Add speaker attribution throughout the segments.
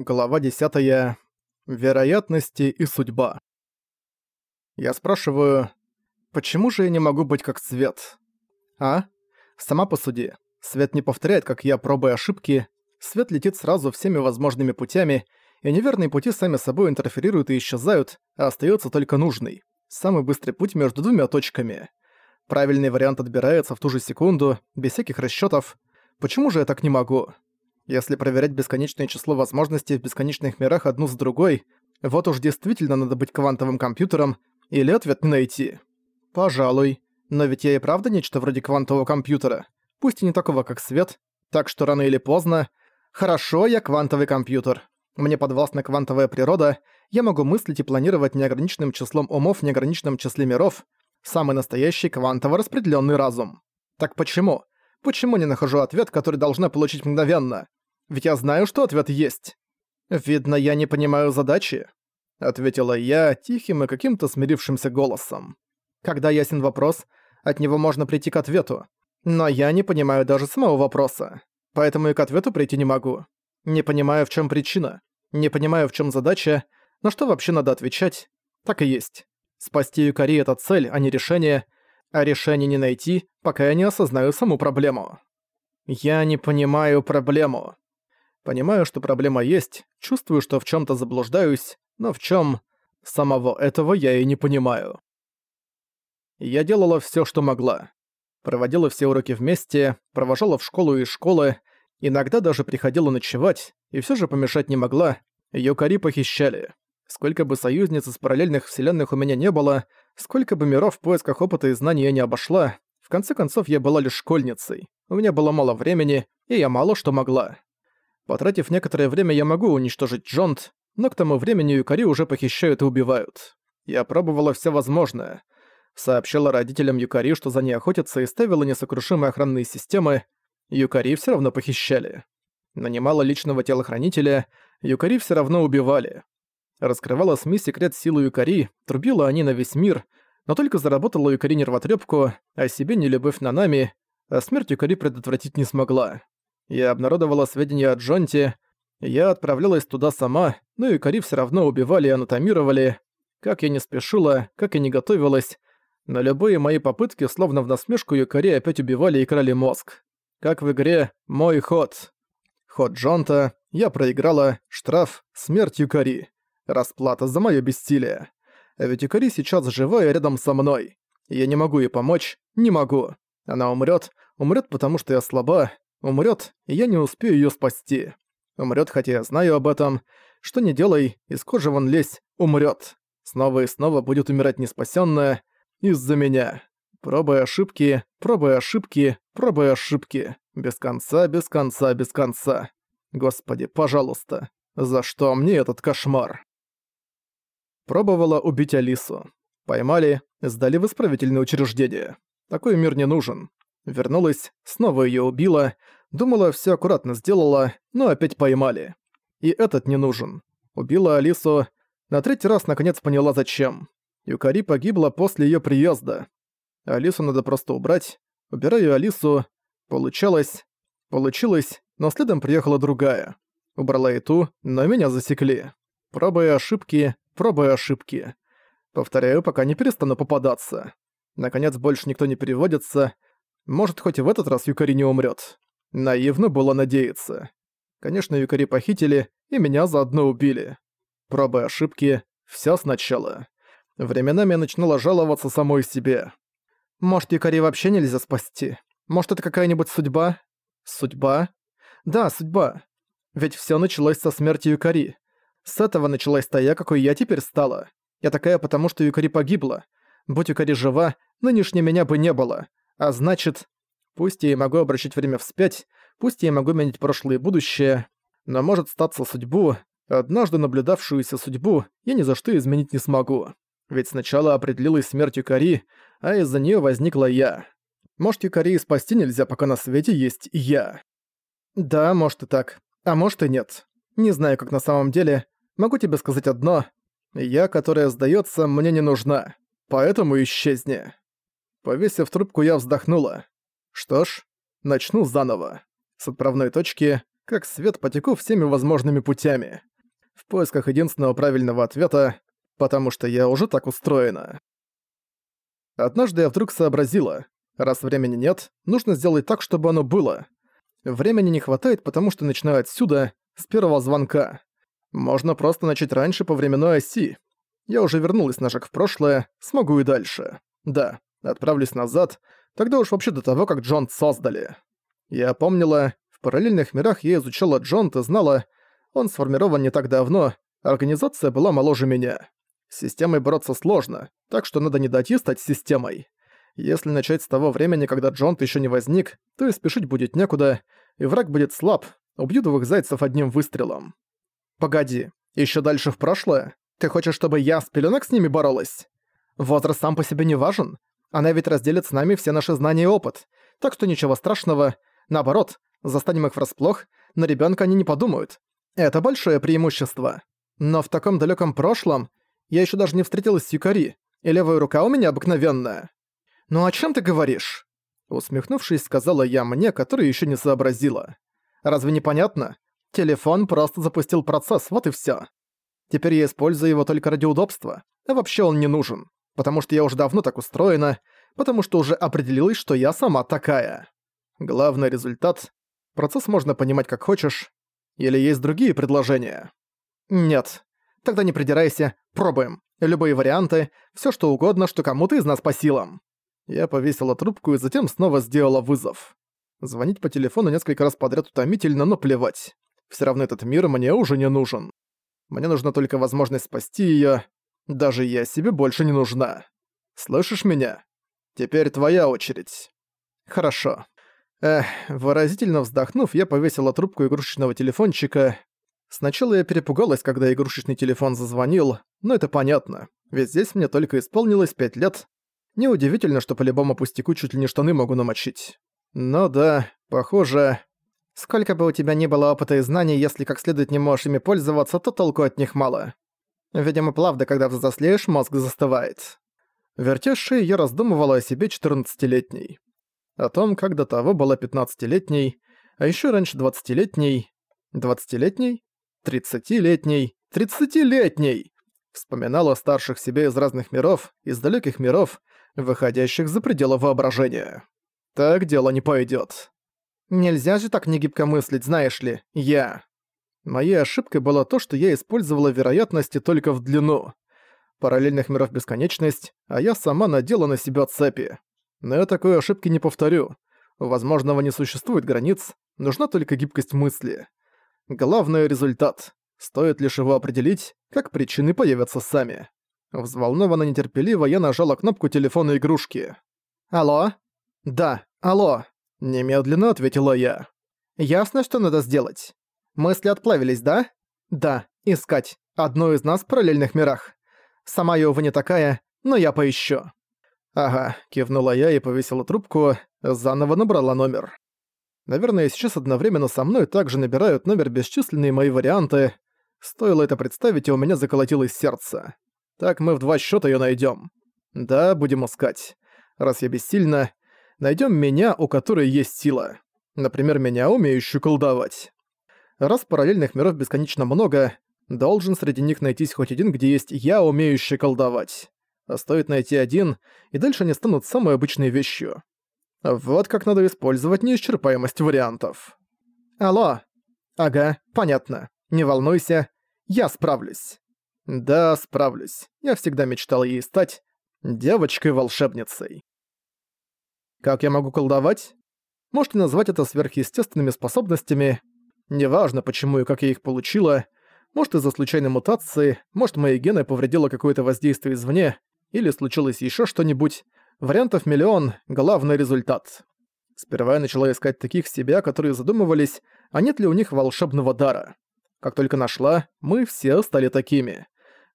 Speaker 1: Глава 10. Вероятности и судьба. Я спрашиваю, почему же я не могу быть как свет? А? Сама посуди. Свет не повторяет, как я, пробуя ошибки. Свет летит сразу всеми возможными путями, и неверные пути сами собой интерферируют и исчезают, а остается только нужный. Самый быстрый путь между двумя точками. Правильный вариант отбирается в ту же секунду, без всяких расчетов. Почему же я так не могу? Если проверять бесконечное число возможностей в бесконечных мирах одну с другой, вот уж действительно надо быть квантовым компьютером, или ответ не найти. Пожалуй. Но ведь я и правда нечто вроде квантового компьютера. Пусть и не такого, как свет, так что рано или поздно... Хорошо, я квантовый компьютер. Мне подвластна квантовая природа, я могу мыслить и планировать неограниченным числом умов в неограниченном числе миров, самый настоящий квантово распределенный разум. Так почему? Почему не нахожу ответ, который должна получить мгновенно? Ведь я знаю, что ответ есть. Видно, я не понимаю задачи, ответила я тихим и каким-то смирившимся голосом. Когда ясен вопрос, от него можно прийти к ответу. Но я не понимаю даже самого вопроса. Поэтому и к ответу прийти не могу. Не понимаю, в чем причина. Не понимаю, в чем задача. На что вообще надо отвечать? Так и есть. Спасти Юкари — это цель, а не решение. А решение не найти, пока я не осознаю саму проблему. Я не понимаю проблему. Понимаю, что проблема есть, чувствую, что в чем то заблуждаюсь, но в чем самого этого я и не понимаю. Я делала все, что могла. Проводила все уроки вместе, провожала в школу и школы, иногда даже приходила ночевать, и все же помешать не могла, Йокари похищали. Сколько бы союзниц из параллельных вселенных у меня не было, сколько бы миров в поисках опыта и знаний я не обошла, в конце концов я была лишь школьницей. У меня было мало времени, и я мало что могла. Потратив некоторое время, я могу уничтожить Джонт, но к тому времени Юкари уже похищают и убивают. Я пробовала все возможное. Сообщила родителям Юкари, что за ней охотятся, и ставила несокрушимые охранные системы. Юкари все равно похищали. Нанимала личного телохранителя, Юкари все равно убивали. Раскрывала СМИ секрет силы Юкари, трубила они на весь мир, но только заработала Юкари нервотрепку, а себе не любовь на нами, а смерть Юкари предотвратить не смогла. Я обнародовала сведения о Джонте, я отправлялась туда сама, но и Кари все равно убивали и анатомировали. Как я не спешила, как и не готовилась, на любые мои попытки, словно в насмешку, Юкари опять убивали и крали мозг. Как в игре «Мой ход». Ход Джонта, я проиграла, штраф, смерть Юкари. Расплата за моё бессилие. А ведь Юкари сейчас жива и рядом со мной. Я не могу ей помочь, не могу. Она умрет, умрет, потому что я слаба, Умрет, и я не успею ее спасти. Умрет, хотя я знаю об этом. Что не делай, из кожи вон лезь, умрет. Снова и снова будет умирать неспасенная из-за меня. Пробуя ошибки, пробуя ошибки, пробуя ошибки. Без конца, без конца, без конца. Господи, пожалуйста, за что мне этот кошмар? Пробовала убить Алису. Поймали, сдали в исправительное учреждение. Такой мир не нужен. Вернулась, снова её убила, думала, всё аккуратно сделала, но опять поймали. И этот не нужен. Убила Алису, на третий раз наконец поняла зачем. Юкари погибла после её приезда. Алису надо просто убрать. Убираю Алису. Получалось. Получилось, но следом приехала другая. Убрала и ту, но меня засекли. Пробуя ошибки, пробуя ошибки. Повторяю, пока не перестану попадаться. Наконец больше никто не переводится, может, хоть в этот раз Юкари не умрет. Наивно было надеяться. Конечно, Юкари похитили, и меня заодно убили. Пробы ошибки, все сначала. Временами я начинала жаловаться самой себе. Может, Юкари вообще нельзя спасти? Может, это какая-нибудь судьба? Судьба? Да, судьба. Ведь все началось со смерти Юкари. С этого началась та я, какой я теперь стала. Я такая потому, что Юкари погибла. Будь Юкари жива, нынешней меня бы не было. А значит, пусть я и могу обращать время вспять, пусть я и могу менять прошлое и будущее, но может статься судьбу, однажды наблюдавшуюся судьбу, я ни за что изменить не смогу. Ведь сначала определилась смерть Юкари, а из-за нее возникла я. Может, Юкари и спасти нельзя, пока на свете есть я. Да, может и так. А может и нет. Не знаю, как на самом деле. Могу тебе сказать одно. Я, которая сдается, мне не нужна. Поэтому исчезни. Повесив трубку, я вздохнула. Что ж, начну заново. С отправной точки, как свет потеку всеми возможными путями. поисках единственного правильного ответа, потому что я уже так устроена. Однажды я вдруг сообразила, раз времени нет, нужно сделать так, чтобы оно было. Времени не хватает, потому что начинаю отсюда, с первого звонка. Можно просто начать раньше по временной оси. Я уже вернулась на шаг в прошлое, смогу и дальше. Да, отправлюсь назад, тогда уж вообще до того, как Джонт создали. Я помнила, в параллельных мирах я изучала Джонт и знала, он сформирован не так давно, организация была моложе меня. С системой бороться сложно, так что надо не дойти стать системой. Если начать с того времени, когда Джонт еще не возник, то и спешить будет некуда, и враг будет слаб, убьют двух зайцев одним выстрелом. Погоди, еще дальше в прошлое? Ты хочешь, чтобы я с пеленок с ними боролась? Возраст сам по себе не важен. Она ведь разделит с нами все наши знания и опыт. Так что ничего страшного. Наоборот, застанем их врасплох, на ребенка они не подумают. Это большое преимущество. Но в таком далеком прошлом я еще даже не встретилась с Юкари, и левая рука у меня обыкновенная. «Ну о чем ты говоришь?» Усмехнувшись, сказала я мне, которая еще не сообразила. «Разве не понятно? Телефон просто запустил процесс, вот и все. Теперь я использую его только ради удобства, а вообще он не нужен, потому что я уже давно так устроена, потому что уже определилась, что я сама такая. Главный результат — процесс можно понимать как хочешь, или есть другие предложения? Нет. Тогда не придирайся, пробуем. Любые варианты, все что угодно, что кому-то из нас по силам. Я повесила трубку и затем снова сделала вызов. Звонить по телефону несколько раз подряд утомительно, но плевать. Все равно этот мир мне уже не нужен. Мне нужна только возможность спасти ее. Даже я себе больше не нужна. Слышишь меня? Теперь твоя очередь. Хорошо. Эх, выразительно вздохнув, я повесила трубку игрушечного телефончика. Сначала я перепугалась, когда игрушечный телефон зазвонил, но это понятно, ведь здесь мне только исполнилось пять лет, Неудивительно, что по любому пустяку чуть ли не штаны могу намочить. Но да, похоже... Сколько бы у тебя ни было опыта и знаний, если как следует не можешь ими пользоваться, то толку от них мало. Видимо, правда, когда взрослеешь, мозг застывает. Вертя шею, я раздумывала о себе 14-летней. О том, как до того была 15-летней, а еще раньше 20-летней, 20-летней, 30-летней, 30-летней. Вспоминала старших себе из разных миров, из далеких миров, выходящих за пределы воображения. Так дело не пойдет. Нельзя же так негибко мыслить, знаешь ли, я. Моей ошибкой было то, что я использовала вероятности только в длину. Параллельных миров бесконечность, а я сама надела на себя цепи. Но я такой ошибки не повторю. Возможного не существует границ, нужна только гибкость мысли. Главный результат. Стоит лишь его определить, как причины появятся сами. Взволнованно нетерпеливо я нажала кнопку телефона игрушки. «Алло?» «Да, алло!» Немедленно ответила я. «Ясно, что надо сделать. Мысли отплавились, да?» «Да, искать. Одну из нас в параллельных мирах. Сама я, увы, не такая, но я поищу». «Ага», — кивнула я и повесила трубку, заново набрала номер. Наверное, сейчас одновременно со мной также набирают номер бесчисленные мои варианты. Стоило это представить, и у меня заколотилось сердце. Так мы в два счета ее найдем. Да, будем искать. Раз я бессильна, найдем меня, у которой есть сила. Например, меня, умеющую колдовать. Раз параллельных миров бесконечно много, должен среди них найтись хоть один, где есть я, умеющий колдовать. А стоит найти один, и дальше они станут самой обычной вещью. Вот как надо использовать неисчерпаемость вариантов. Алло. Ага, понятно. Не волнуйся, я справлюсь. Да, справлюсь. Я всегда мечтал ей стать девочкой-волшебницей. Как я могу колдовать? Можете назвать это сверхъестественными способностями. Неважно, почему и как я их получила. Может, из-за случайной мутации, может, мои гены повредило какое-то воздействие извне, или случилось еще что-нибудь. Вариантов миллион, главный результат. Сперва я начала искать таких себя, которые задумывались, а нет ли у них волшебного дара. Как только нашла, мы все стали такими.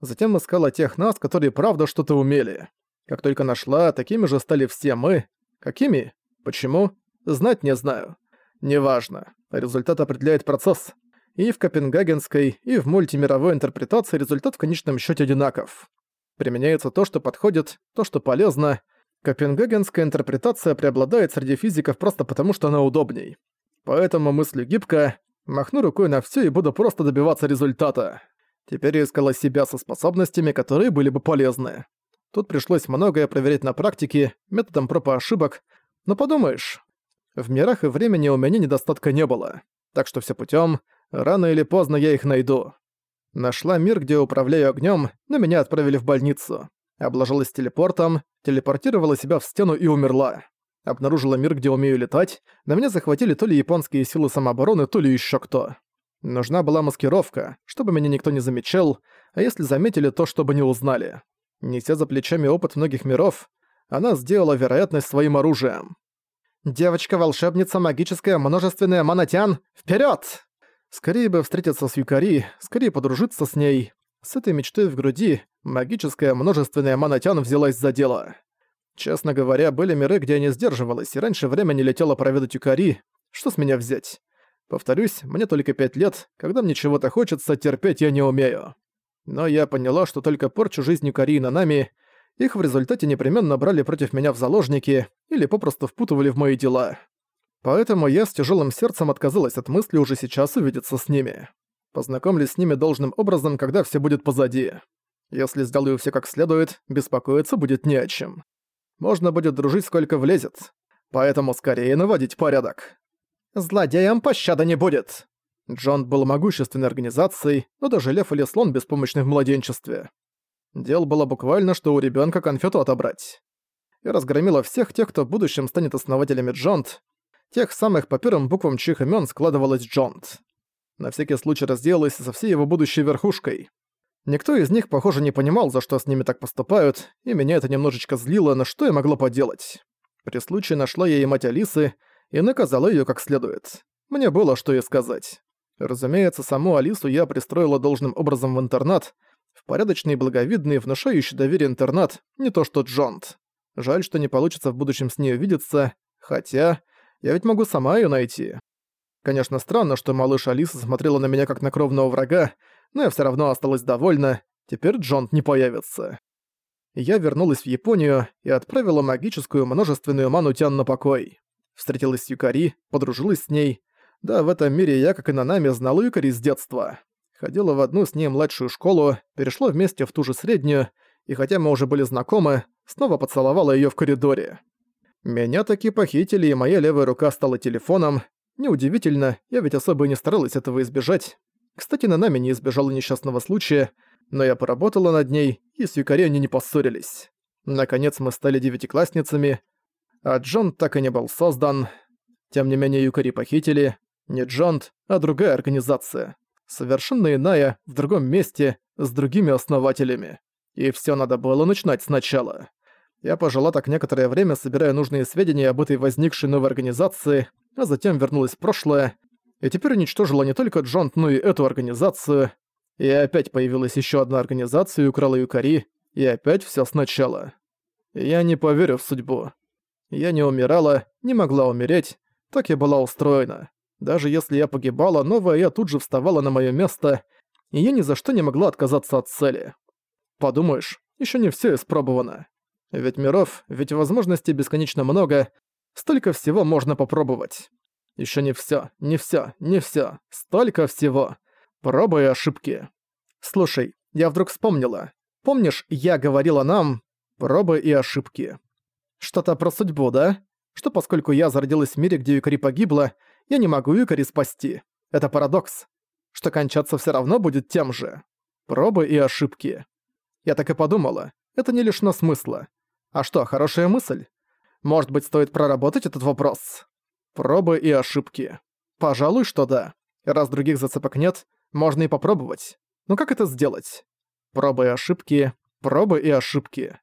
Speaker 1: Затем искала тех нас, которые правда что-то умели. Как только нашла, такими же стали все мы. Какими? Почему? Знать не знаю. Неважно. Результат определяет процесс. И в копенгагенской, и в мультимировой интерпретации результат в конечном счете одинаков. Применяется то, что подходит, то, что полезно. Копенгагенская интерпретация преобладает среди физиков просто потому, что она удобней. Поэтому мыслю гибко, махну рукой на все и буду просто добиваться результата. Теперь я искала себя со способностями, которые были бы полезны. Тут пришлось многое проверять на практике, методом проб и ошибок. Но подумаешь, в мирах и времени у меня недостатка не было. Так что все путем, рано или поздно я их найду. Нашла мир, где управляю огнем, но меня отправили в больницу. Обложилась телепортом, телепортировала себя в стену и умерла. Обнаружила мир, где умею летать, на меня захватили то ли японские силы самообороны, то ли еще кто. Нужна была маскировка, чтобы меня никто не замечал, а если заметили, то чтобы не узнали. Неся за плечами опыт многих миров, она сделала вероятность своим оружием. «Девочка-волшебница, магическая, множественная Манатян, вперед! Скорее бы встретиться с Юкари, скорее подружиться с ней. С этой мечтой в груди магическая множественная Манатян взялась за дело. Честно говоря, были миры, где я не сдерживалась, и раньше времени летела проведать Юкари. Что с меня взять? Повторюсь, мне только пять лет, когда мне чего-то хочется, терпеть я не умею. Но я поняла, что только порчу жизни Юкари и Нанами, их в результате непременно брали против меня в заложники или попросту впутывали в мои дела. Поэтому я с тяжелым сердцем отказалась от мысли уже сейчас увидеться с ними. Познакомлюсь с ними должным образом, когда все будет позади. Если сделаю все как следует, беспокоиться будет не о чем можно будет дружить сколько влезет. Поэтому скорее наводить порядок. Злодеям пощады не будет. Джон был могущественной организацией, но даже лев или слон беспомощны в младенчестве. Дело было буквально, что у ребенка конфету отобрать. И разгромила всех тех, кто в будущем станет основателями Джонт, тех самых по первым буквам чьих имен складывалась Джонт. На всякий случай разделалась со всей его будущей верхушкой. Никто из них, похоже, не понимал, за что с ними так поступают, и меня это немножечко злило, но что я могла поделать? При случае нашла я и мать Алисы и наказала её как следует. Мне было что ей сказать. Разумеется, саму Алису я пристроила должным образом в интернат, в порядочный, благовидный, внушающий доверие интернат, не то что Джонт. Жаль, что не получится в будущем с ней увидеться, хотя я ведь могу сама её найти. Конечно, странно, что малыш Алиса смотрела на меня как на кровного врага, но я все равно осталась довольна, теперь Джонт не появится. Я вернулась в Японию и отправила магическую множественную ману Тян на покой. Встретилась с Юкари, подружилась с ней. Да, в этом мире я, как и на нами, знала Юкари с детства. Ходила в одну с ней младшую школу, перешла вместе в ту же среднюю, и хотя мы уже были знакомы, снова поцеловала ее в коридоре. Меня таки похитили, и моя левая рука стала телефоном. Неудивительно, я ведь особо и не старалась этого избежать. Кстати, на нами не избежала несчастного случая, но я поработала над ней, и с Юкари они не поссорились. Наконец мы стали девятиклассницами, а Джон так и не был создан. Тем не менее Юкари похитили. Не Джонт, а другая организация. Совершенно иная, в другом месте, с другими основателями. И всё надо было начинать сначала. Я пожила так некоторое время, собирая нужные сведения об этой возникшей новой организации, а затем вернулась в прошлое, и теперь уничтожила не только Джонт, но и эту организацию. И опять появилась еще одна организация и украла Юкари, и опять все сначала. Я не поверю в судьбу. Я не умирала, не могла умереть, так я была устроена. Даже если я погибала, новая я тут же вставала на мое место, и я ни за что не могла отказаться от цели. Подумаешь, еще не все испробовано. Ведь миров, ведь возможностей бесконечно много, столько всего можно попробовать. Еще не все, не все, не все. Столько всего. Пробы и ошибки. Слушай, я вдруг вспомнила. Помнишь, я говорила нам пробы и ошибки. Что-то про судьбу, да? Что поскольку я зародилась в мире, где Юкари погибла, я не могу Юкари спасти. Это парадокс. Что кончаться все равно будет тем же. Пробы и ошибки. Я так и подумала. Это не лишено смысла. А что, хорошая мысль? Может быть, стоит проработать этот вопрос? Пробы и ошибки. Пожалуй, что да. Раз других зацепок нет, можно и попробовать. Но как это сделать? Пробы и ошибки, пробы и ошибки.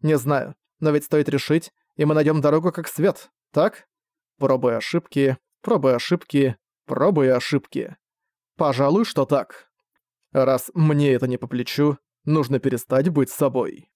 Speaker 1: Не знаю, но ведь стоит решить, и мы найдем дорогу как свет, так? Пробы и ошибки, пробы ошибки, пробы ошибки. Пожалуй, что так. Раз мне это не по плечу, нужно перестать быть собой.